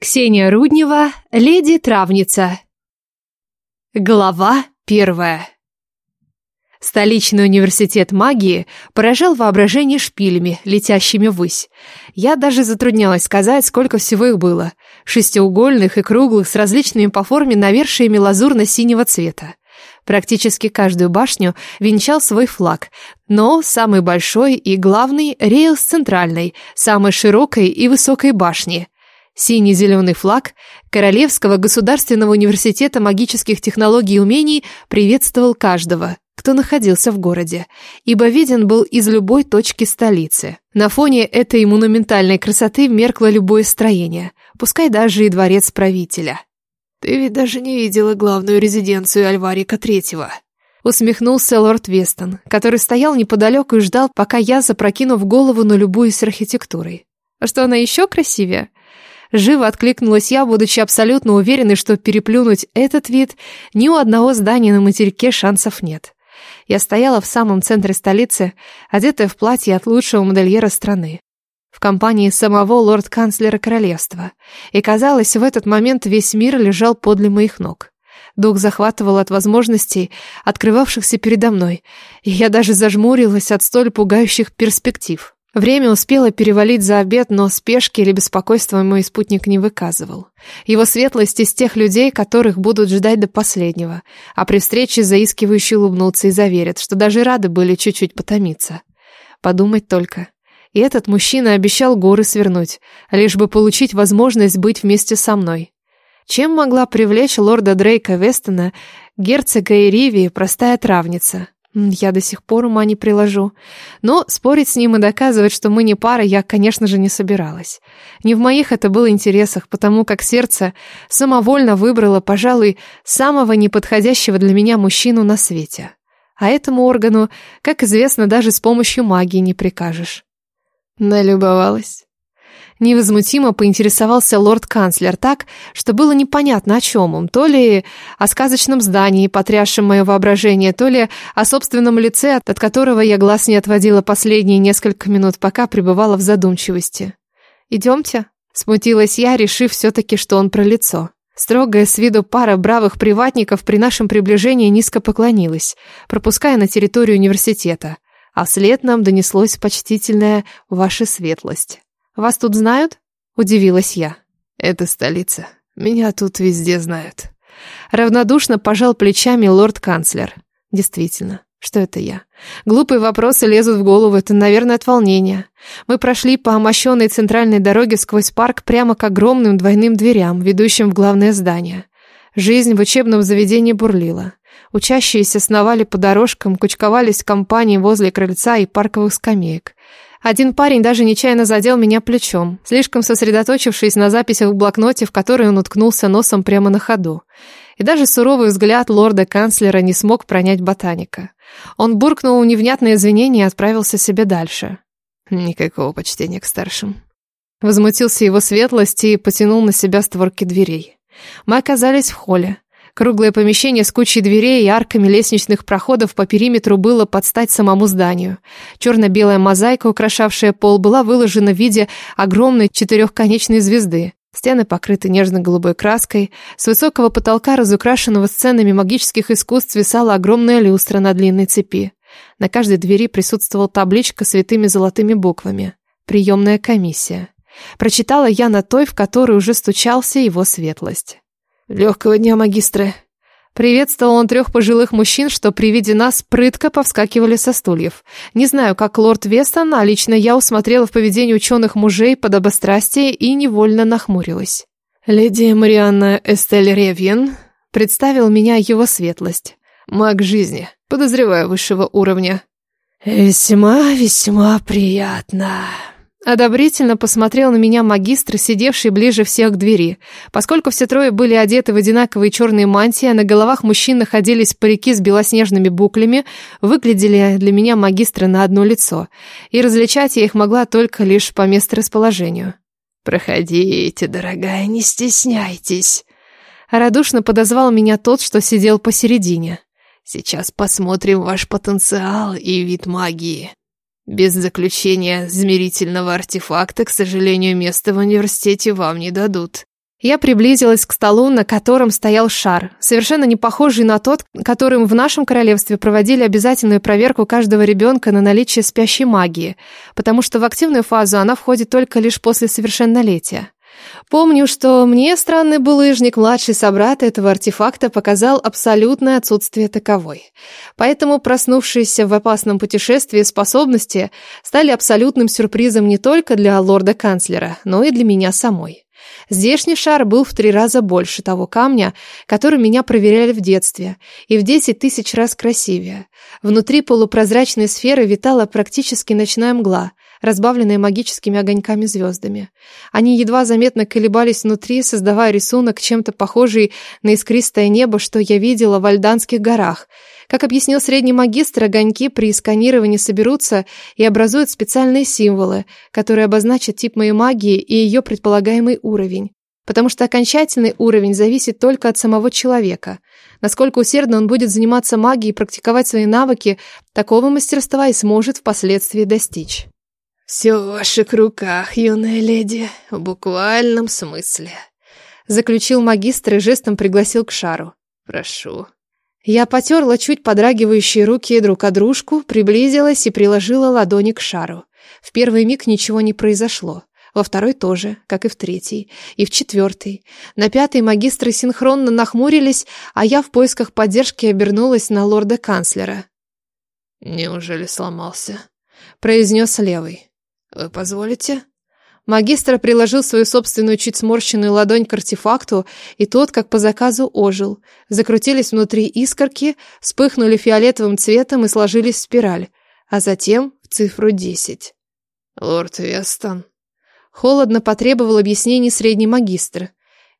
Ксения Руднева, леди-травница. Глава первая. Столичный университет магии поражал воображение шпилями, летящими ввысь. Я даже затруднялась сказать, сколько всего их было. Шестиугольных и круглых, с различными по форме навершиями лазурно-синего цвета. Практически каждую башню венчал свой флаг, но самый большой и главный реял с центральной, самой широкой и высокой башни – Синий-зеленый флаг Королевского государственного университета магических технологий и умений приветствовал каждого, кто находился в городе, ибо виден был из любой точки столицы. На фоне этой монументальной красоты меркло любое строение, пускай даже и дворец правителя. «Ты ведь даже не видела главную резиденцию Альварика Третьего», усмехнулся лорд Вестон, который стоял неподалеку и ждал, пока я, запрокинув голову, на любую с архитектурой. «А что она еще красивее?» Живо откликнулась я, будучи абсолютно уверенной, что переплюнуть этот вид ни у одного здания на материке шансов нет. Я стояла в самом центре столицы, одетая в платье от лучшего модельера страны. В компании самого лорд-канцлера королевства. И казалось, в этот момент весь мир лежал подле моих ног. Дух захватывал от возможностей, открывавшихся передо мной, и я даже зажмурилась от столь пугающих перспектив. Время успело перевалить за обед, но спешки или беспокойства мой спутник не выказывал. Его светлость из тех людей, которых будут ждать до последнего, а при встрече заискивающе улыбнутся и заверят, что даже рады были чуть-чуть потомиться. Подумать только. И этот мужчина обещал горы свернуть, лишь бы получить возможность быть вместе со мной. Чем могла привлечь лорда Дрейка Вестона, герцога Иривии, простая травница? Я до сих пор ума не приложу. Но спорить с ним и доказывать, что мы не пара, я, конечно же, не собиралась. Не в моих это было интересах, потому как сердце самовольно выбрало, пожалуй, самого неподходящего для меня мужчину на свете. А этому органу, как известно, даже с помощью магии не прикажешь. Налюбовалась. Невозмутимо поинтересовался лорд-канцлер так, что было непонятно о чем он. То ли о сказочном здании, потрясшем мое воображение, то ли о собственном лице, от которого я глаз не отводила последние несколько минут, пока пребывала в задумчивости. «Идемте?» – смутилась я, решив все-таки, что он про лицо. Строгая с виду пара бравых приватников при нашем приближении низко поклонилась, пропуская на территорию университета, а вслед нам донеслось почтительное «Ваша светлость». «Вас тут знают?» – удивилась я. «Это столица. Меня тут везде знают». Равнодушно пожал плечами лорд-канцлер. «Действительно, что это я? Глупые вопросы лезут в голову, это, наверное, от волнения. Мы прошли по омощенной центральной дороге сквозь парк прямо к огромным двойным дверям, ведущим в главное здание. Жизнь в учебном заведении бурлила. Учащиеся сновали по дорожкам, кучковались в компании возле крыльца и парковых скамеек. Один парень даже нечаянно задел меня плечом, слишком сосредоточившись на записях в блокноте, в который он уткнулся носом прямо на ходу. И даже суровый взгляд лорда-канцлера не смог пронять ботаника. Он буркнул невнятное извинение и отправился себе дальше. Никакого почтения к старшим. Возмутился его светлость и потянул на себя створки дверей. Мы оказались в холле. Круглое помещение с кучей дверей и арками лестничных проходов по периметру было под стать самому зданию. Черно-белая мозаика, украшавшая пол, была выложена в виде огромной четырехконечной звезды. Стены покрыты нежно-голубой краской. С высокого потолка, разукрашенного сценами магических искусств, свисала огромная люстра на длинной цепи. На каждой двери присутствовала табличка с святыми золотыми буквами. «Приемная комиссия». Прочитала я на той, в которой уже стучался его светлость. «Легкого дня, магистры!» Приветствовал он трех пожилых мужчин, что при виде нас прытко повскакивали со стульев. Не знаю, как лорд Вестон, а лично я усмотрела в поведении ученых мужей подобострастие и невольно нахмурилась. «Леди Марианна Эстель Ревьен», — представил меня его светлость. «Маг жизни, подозреваю высшего уровня». «Весьма, весьма приятно», Одобрительно посмотрел на меня магистр, сидевший ближе всех к двери. Поскольку все трое были одеты в одинаковые черные мантии, а на головах мужчин находились парики с белоснежными буклями, выглядели для меня магистры на одно лицо. И различать я их могла только лишь по месторасположению. «Проходите, дорогая, не стесняйтесь», — радушно подозвал меня тот, что сидел посередине. «Сейчас посмотрим ваш потенциал и вид магии». Без заключения измерительного артефакта, к сожалению, места в университете вам не дадут. Я приблизилась к столу, на котором стоял шар, совершенно не похожий на тот, которым в нашем королевстве проводили обязательную проверку каждого ребенка на наличие спящей магии, потому что в активную фазу она входит только лишь после совершеннолетия. Помню, что мне странный булыжник, младший собрат этого артефакта, показал абсолютное отсутствие таковой. Поэтому проснувшиеся в опасном путешествии способности стали абсолютным сюрпризом не только для лорда-канцлера, но и для меня самой. Здешний шар был в три раза больше того камня, который меня проверяли в детстве, и в десять тысяч раз красивее. Внутри полупрозрачной сферы витала практически ночная мгла, разбавленная магическими огоньками-звездами. Они едва заметно колебались внутри, создавая рисунок, чем-то похожий на искристое небо, что я видела в Альданских горах – как объяснил средний магистр, огоньки при сканировании соберутся и образуют специальные символы, которые обозначат тип моей магии и ее предполагаемый уровень. Потому что окончательный уровень зависит только от самого человека. Насколько усердно он будет заниматься магией и практиковать свои навыки, такого мастерства и сможет впоследствии достичь. «Все в ваших руках, юная леди, в буквальном смысле», заключил магистр и жестом пригласил к шару. «Прошу». Я потерла чуть подрагивающие руки друг о дружку, приблизилась и приложила ладони к шару. В первый миг ничего не произошло. Во второй тоже, как и в третий, и в четвертый. На пятый магистры синхронно нахмурились, а я в поисках поддержки обернулась на лорда-канцлера. «Неужели сломался?» — произнес левый. «Вы позволите?» Магистр приложил свою собственную чуть сморщенную ладонь к артефакту, и тот, как по заказу, ожил. Закрутились внутри искорки, вспыхнули фиолетовым цветом и сложились в спираль, а затем в цифру десять. «Лорд Вестон», Холодно потребовал объяснений средний магистр,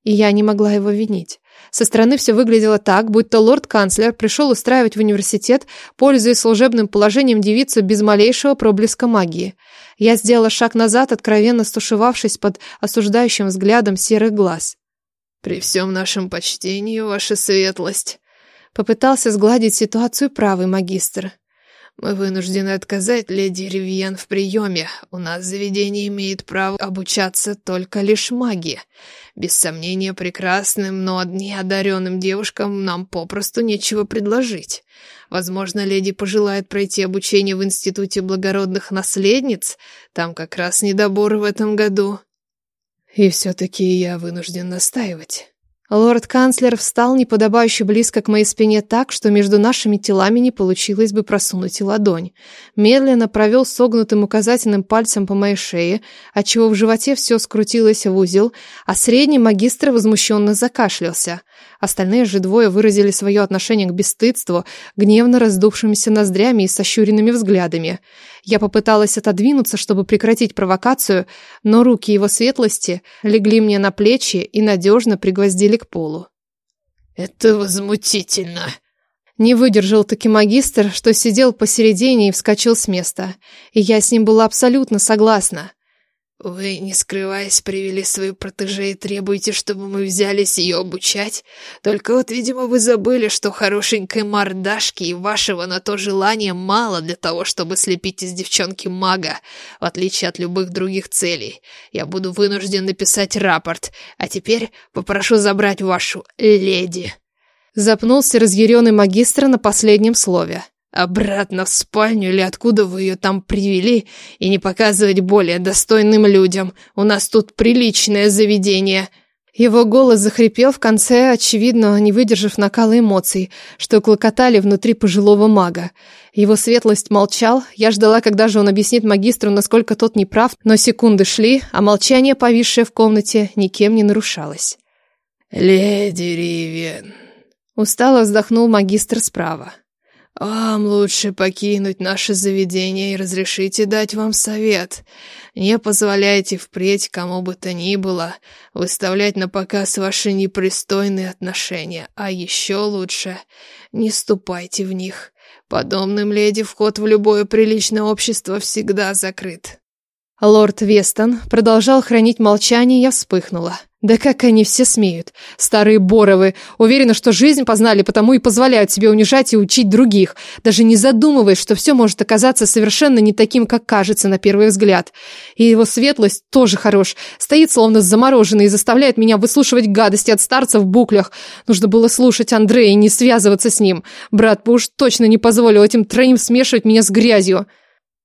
и я не могла его винить. Со стороны все выглядело так, будто лорд-канцлер пришел устраивать в университет, пользуясь служебным положением девицу без малейшего проблеска магии. Я сделала шаг назад, откровенно стушевавшись под осуждающим взглядом серых глаз. «При всем нашем почтении, ваша светлость», попытался сгладить ситуацию правый магистр. Мы вынуждены отказать леди Ривьен в приеме. У нас заведение имеет право обучаться только лишь магии. Без сомнения, прекрасным, но неодаренным девушкам нам попросту нечего предложить. Возможно, леди пожелает пройти обучение в Институте благородных наследниц. Там как раз недобор в этом году. И все-таки я вынужден настаивать. Лорд-канцлер встал неподобающе близко к моей спине так, что между нашими телами не получилось бы просунуть и ладонь. Медленно провел согнутым указательным пальцем по моей шее, отчего в животе все скрутилось в узел, а средний магистр возмущенно закашлялся. Остальные же двое выразили свое отношение к бесстыдству, гневно раздувшимися ноздрями и сощуренными взглядами. Я попыталась отодвинуться, чтобы прекратить провокацию, но руки его светлости легли мне на плечи и надежно пригвоздили к полу. «Это возмутительно!» Не выдержал таки магистр, что сидел посередине и вскочил с места. И я с ним была абсолютно согласна. «Вы, не скрываясь, привели свою протеже и требуете, чтобы мы взялись ее обучать? Только вот, видимо, вы забыли, что хорошенькой мордашки и вашего на то желания мало для того, чтобы слепить из девчонки мага, в отличие от любых других целей. Я буду вынужден написать рапорт, а теперь попрошу забрать вашу леди». Запнулся разъяренный магистр на последнем слове. Обратно в спальню или откуда вы ее там привели, и не показывать более достойным людям. У нас тут приличное заведение». Его голос захрипел в конце, очевидно, не выдержав накала эмоций, что клокотали внутри пожилого мага. Его светлость молчал, я ждала, когда же он объяснит магистру, насколько тот неправ, но секунды шли, а молчание, повисшее в комнате, никем не нарушалось. «Леди Ривен», — устало вздохнул магистр справа. «Вам лучше покинуть наше заведение и разрешите дать вам совет. Не позволяйте впредь кому бы то ни было выставлять на показ ваши непристойные отношения, а еще лучше не ступайте в них. Подобным леди вход в любое приличное общество всегда закрыт». Лорд Вестон продолжал хранить молчание, я вспыхнула. Да как они все смеют, старые Боровы. Уверена, что жизнь познали, потому и позволяют себе унижать и учить других, даже не задумываясь, что все может оказаться совершенно не таким, как кажется на первый взгляд. И его светлость тоже хорош. Стоит словно замороженный и заставляет меня выслушивать гадости от старца в буклях. Нужно было слушать Андрея и не связываться с ним. Брат бы уж точно не позволил этим троим смешивать меня с грязью.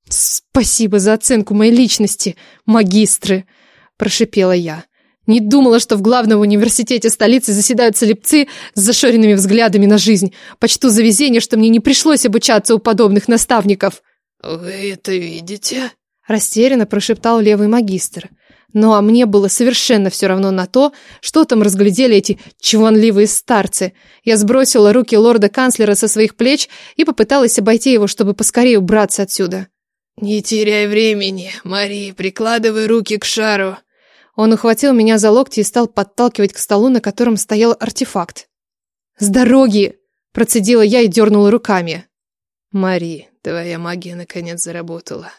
«Спасибо за оценку моей личности, магистры!» – прошипела я. Не думала, что в главном университете столицы заседают слепцы с зашоренными взглядами на жизнь. Почту за везение, что мне не пришлось обучаться у подобных наставников. «Вы это видите?» Растерянно прошептал левый магистр. Ну а мне было совершенно все равно на то, что там разглядели эти чванливые старцы. Я сбросила руки лорда-канцлера со своих плеч и попыталась обойти его, чтобы поскорее убраться отсюда. «Не теряй времени, Мари, прикладывай руки к шару». Он ухватил меня за локти и стал подталкивать к столу, на котором стоял артефакт. «С дороги!» – процедила я и дернула руками. «Мари, твоя магия наконец заработала».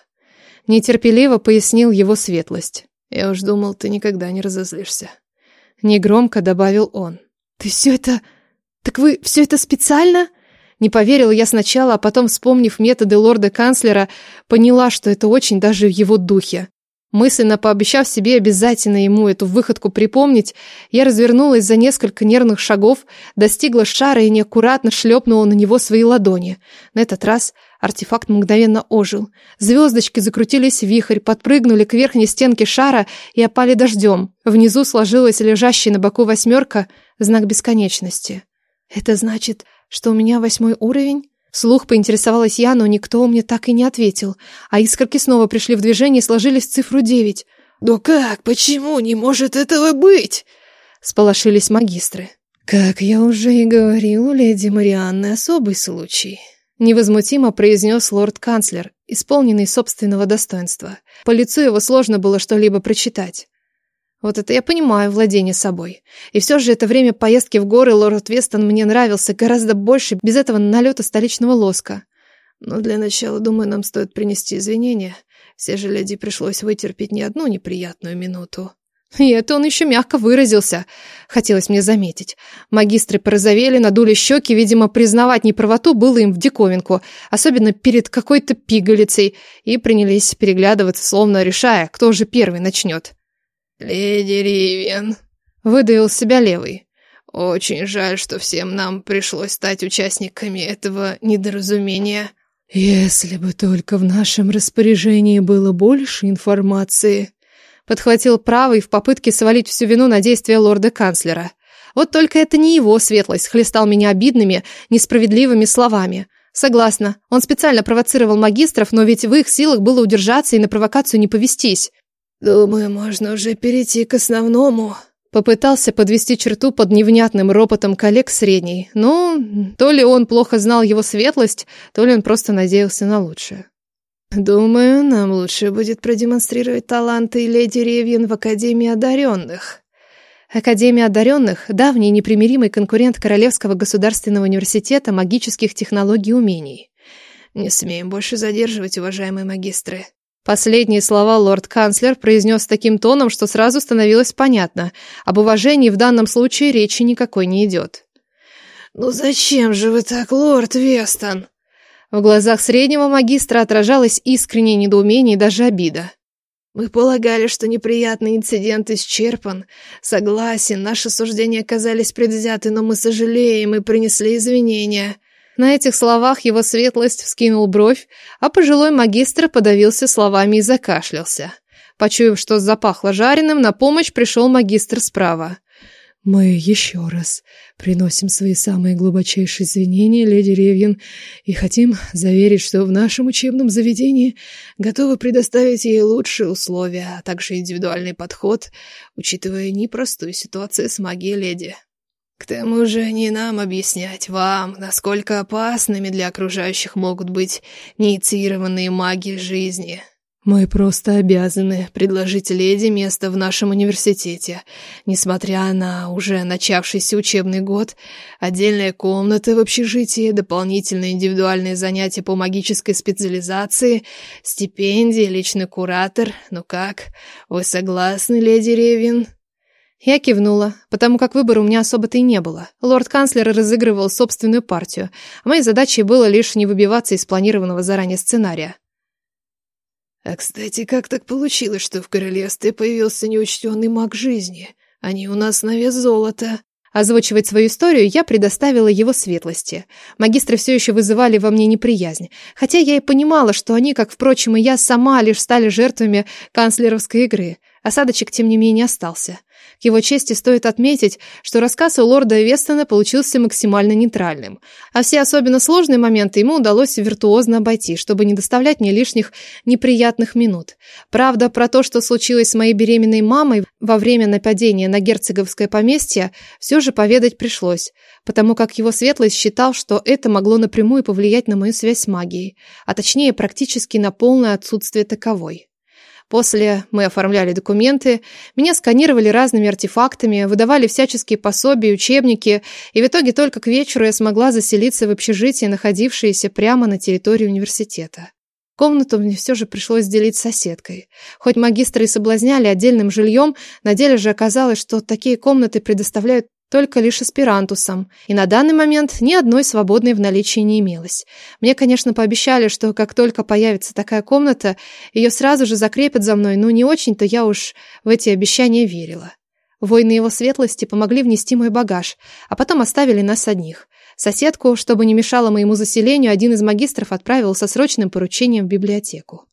Нетерпеливо пояснил его светлость. «Я уж думал, ты никогда не разозлишься». Негромко добавил он. «Ты все это... Так вы все это специально?» Не поверила я сначала, а потом, вспомнив методы лорда-канцлера, поняла, что это очень даже в его духе. Мысленно пообещав себе обязательно ему эту выходку припомнить, я развернулась за несколько нервных шагов, достигла шара и неаккуратно шлепнула на него свои ладони. На этот раз артефакт мгновенно ожил. Звездочки закрутились в вихрь, подпрыгнули к верхней стенке шара и опали дождем. Внизу сложилась лежащая на боку восьмерка, знак бесконечности. «Это значит, что у меня восьмой уровень?» Слух поинтересовалась я, но никто мне так и не ответил. А искорки снова пришли в движение и сложились в цифру девять. «Да как? Почему не может этого быть?» Сполошились магистры. «Как я уже и говорил, леди Марианны особый случай», невозмутимо произнес лорд-канцлер, исполненный собственного достоинства. По лицу его сложно было что-либо прочитать. Вот это я понимаю, владение собой. И все же это время поездки в горы лорд Вестон мне нравился гораздо больше без этого налета столичного лоска. Но для начала, думаю, нам стоит принести извинения. Все же леди пришлось вытерпеть не одну неприятную минуту. И это он еще мягко выразился, хотелось мне заметить. Магистры порозовели, надули щеки, видимо, признавать неправоту было им в диковинку, особенно перед какой-то пигалицей, и принялись переглядываться, словно решая, кто же первый начнет. «Леди Ривен», — выдавил себя левый. «Очень жаль, что всем нам пришлось стать участниками этого недоразумения». «Если бы только в нашем распоряжении было больше информации», — подхватил правый в попытке свалить всю вину на действия лорда-канцлера. «Вот только это не его светлость хлестал меня обидными, несправедливыми словами». Согласна, он специально провоцировал магистров, но ведь в их силах было удержаться и на провокацию не повестись. «Думаю, можно уже перейти к основному», Попытался подвести черту под невнятным ропотом коллег средней. Ну, то ли он плохо знал его светлость, то ли он просто надеялся на лучшее. «Думаю, нам лучше будет продемонстрировать таланты леди Ревьен в Академии одаренных». Академия одаренных – давний непримиримый конкурент Королевского государственного университета магических технологий и умений. «Не смеем больше задерживать, уважаемые магистры», Последние слова лорд-канцлер произнес таким тоном, что сразу становилось понятно. Об уважении в данном случае речи никакой не идет. «Ну зачем же вы так, лорд Вестон?» В глазах среднего магистра отражалось искреннее недоумение и даже обида. «Мы полагали, что неприятный инцидент исчерпан. Согласен, наши суждения оказались предвзяты, но мы сожалеем и принесли извинения. На этих словах его светлость вскинул бровь, а пожилой магистр подавился словами и закашлялся. Почуяв, что запахло жареным, на помощь пришел магистр справа. «Мы еще раз приносим свои самые глубочайшие извинения, леди Ревьен, и хотим заверить, что в нашем учебном заведении готовы предоставить ей лучшие условия, а также индивидуальный подход, учитывая непростую ситуацию с магией леди». К тому же не нам объяснять вам, насколько опасными для окружающих могут быть неинициированные маги жизни. Мы просто обязаны предложить леди место в нашем университете. Несмотря на уже начавшийся учебный год, отдельная комната в общежитии, дополнительные индивидуальные занятия по магической специализации, стипендии, личный куратор. Ну как, вы согласны, леди Ревин? Я кивнула, потому как выбора у меня особо-то и не было. Лорд-канцлер разыгрывал собственную партию, а моей задачей было лишь не выбиваться из планированного заранее сценария. А, кстати, как так получилось, что в королевстве появился неучтенный маг жизни? Они у нас на вес золота. Озвучивать свою историю я предоставила его светлости. Магистры все еще вызывали во мне неприязнь. Хотя я и понимала, что они, как, впрочем, и я сама, лишь стали жертвами канцлеровской игры. Осадочек, тем не менее, остался. Его чести стоит отметить, что рассказ у лорда Вестона получился максимально нейтральным, а все особенно сложные моменты ему удалось виртуозно обойти, чтобы не доставлять мне лишних неприятных минут. Правда, про то, что случилось с моей беременной мамой во время нападения на герцоговское поместье, все же поведать пришлось, потому как его светлость считал, что это могло напрямую повлиять на мою связь с магией, а точнее практически на полное отсутствие таковой. После мы оформляли документы, меня сканировали разными артефактами, выдавали всяческие пособия, учебники, и в итоге только к вечеру я смогла заселиться в общежитие, находившееся прямо на территории университета. Комнату мне все же пришлось делить с соседкой. Хоть магистры и соблазняли отдельным жильем, на деле же оказалось, что такие комнаты предоставляют только лишь аспирантусом, и на данный момент ни одной свободной в наличии не имелось. Мне, конечно, пообещали, что как только появится такая комната, ее сразу же закрепят за мной, но не очень-то я уж в эти обещания верила. Воины его светлости помогли внести мой багаж, а потом оставили нас одних. Соседку, чтобы не мешало моему заселению, один из магистров отправил со срочным поручением в библиотеку.